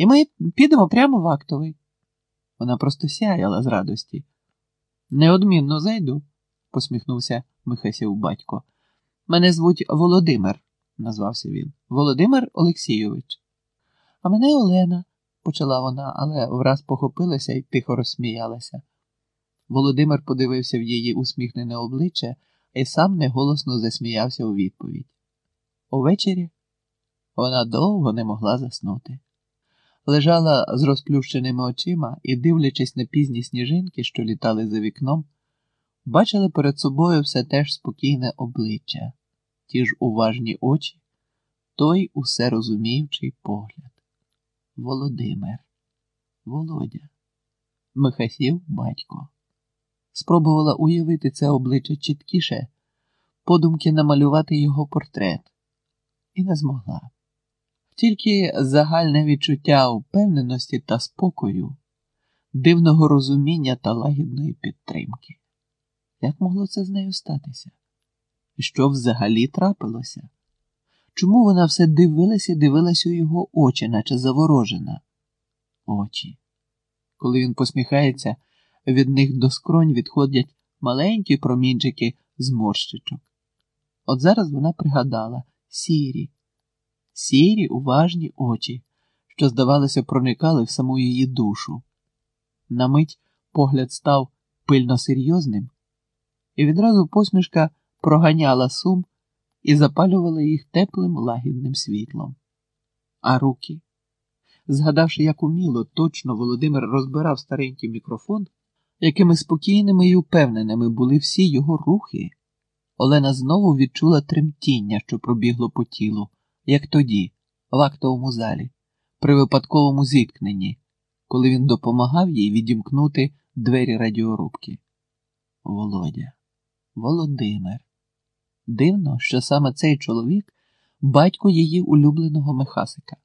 І ми підемо прямо в актовий. Вона просто сяяла з радості. Неодмінно зайду, посміхнувся Михасів батько. Мене звуть Володимир, назвався він. Володимир Олексійович. А мене Олена, почала вона, але враз похопилася і тихо розсміялася. Володимир подивився в її усміхнене обличчя і сам неголосно засміявся у відповідь. Увечері вона довго не могла заснути. Лежала з розплющеними очима і, дивлячись на пізні сніжинки, що літали за вікном, бачила перед собою все теж спокійне обличчя, ті ж уважні очі, той усе розуміючий погляд. Володимир, Володя, Михасів батько. Спробувала уявити це обличчя чіткіше, подумки намалювати його портрет, і не змогла. Тільки загальне відчуття впевненості та спокою, дивного розуміння та лагідної підтримки. Як могло це з нею статися? Що взагалі трапилося? Чому вона все дивилася і дивилась у його очі, наче заворожена? Очі. Коли він посміхається, від них до скронь відходять маленькі промінчики зморщичок. От зараз вона пригадала сірі, сірі, уважні очі, що, здавалося, проникали в саму її душу. На мить погляд став пильно серйозним, і відразу посмішка проганяла сум і запалювала їх теплим лагідним світлом. А руки, згадавши, як уміло, точно Володимир розбирав старенький мікрофон, якими спокійними і упевненими були всі його рухи, Олена знову відчула тремтіння, що пробігло по тілу, як тоді, в актовому залі, при випадковому зіткненні, коли він допомагав їй відімкнути двері радіорубки. Володя, Володимир. Дивно, що саме цей чоловік батько її улюбленого Михасика.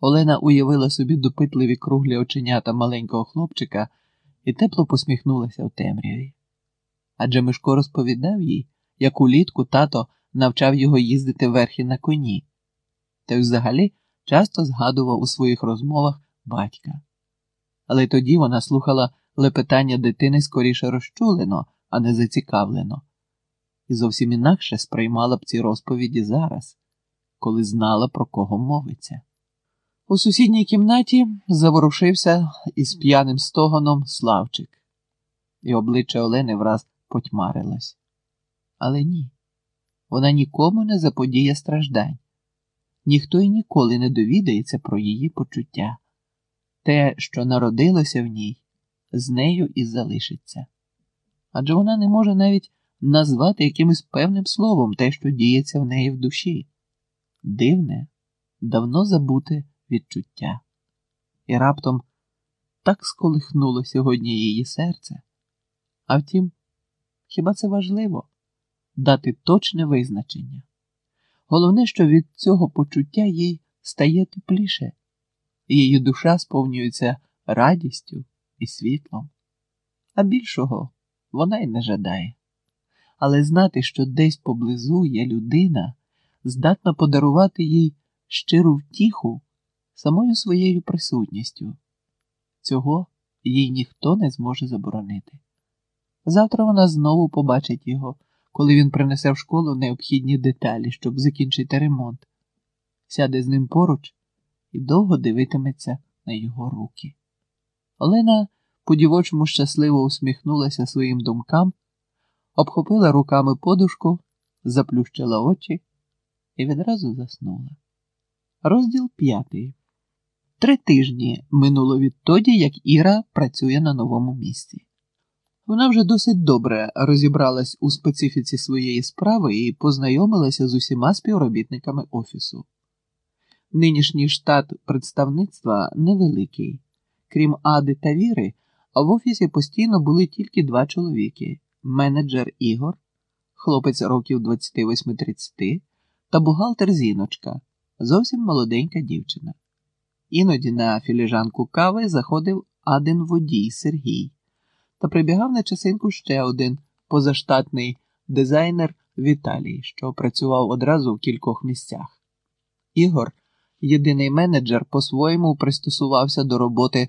Олена уявила собі допитливі круглі оченята маленького хлопчика і тепло посміхнулася в темряві. Адже Мишко розповідав їй, як улітку тато навчав його їздити верхи на коні, та й взагалі часто згадував у своїх розмовах батька. Але тоді вона слухала лепетання дитини скоріше розчулено, а не зацікавлено і зовсім інакше сприймала б ці розповіді зараз, коли знала, про кого мовиться. У сусідній кімнаті заворушився із п'яним стогоном Славчик, і обличчя Олени враз потьмарилось. Але ні, вона нікому не заподіє страждань, ніхто й ніколи не довідається про її почуття. Те, що народилося в ній, з нею і залишиться. Адже вона не може навіть назвати якимось певним словом те, що діється в неї в душі. Дивне, давно забуте відчуття. І раптом так сколихнуло сьогодні її серце. А втім, хіба це важливо дати точне визначення? Головне, що від цього почуття їй стає тепліше, її душа сповнюється радістю і світлом, а більшого вона й не жадає але знати, що десь поблизу є людина, здатна подарувати їй щиру втіху самою своєю присутністю. Цього їй ніхто не зможе заборонити. Завтра вона знову побачить його, коли він принесе в школу необхідні деталі, щоб закінчити ремонт, сяде з ним поруч і довго дивитиметься на його руки. Олена по дівочому щасливо усміхнулася своїм думкам обхопила руками подушку, заплющила очі і відразу заснула. Розділ п'ятий. Три тижні минуло відтоді, як Іра працює на новому місці. Вона вже досить добре розібралась у специфіці своєї справи і познайомилася з усіма співробітниками офісу. Нинішній штат представництва невеликий. Крім Ади та Віри, в офісі постійно були тільки два чоловіки менеджер Ігор, хлопець років 28-30 та бухгалтер Зіночка, зовсім молоденька дівчина. Іноді на філіжанку кави заходив один водій Сергій та прибігав на часинку ще один позаштатний дизайнер Віталій, що працював одразу в кількох місцях. Ігор єдиний менеджер по-своєму пристосувався до роботи